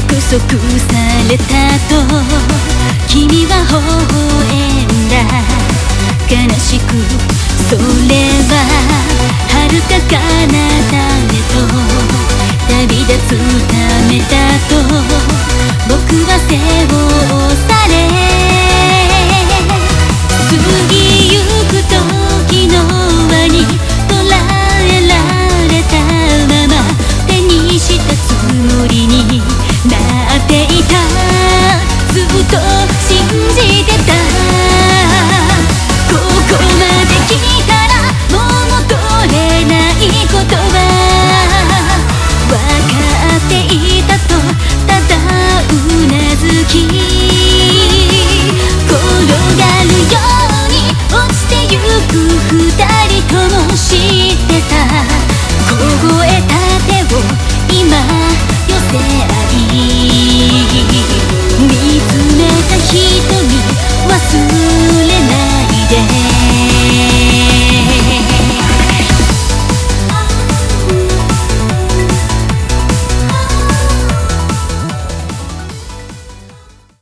約束されたと君は微笑んだ。悲しくそれははるか彼方へと旅立つためだと僕は背負されいた。ずっと信じてた。ここまで来たらもう戻れないことは分かっていたとただうなずき。転がるように落ちてゆく二人とも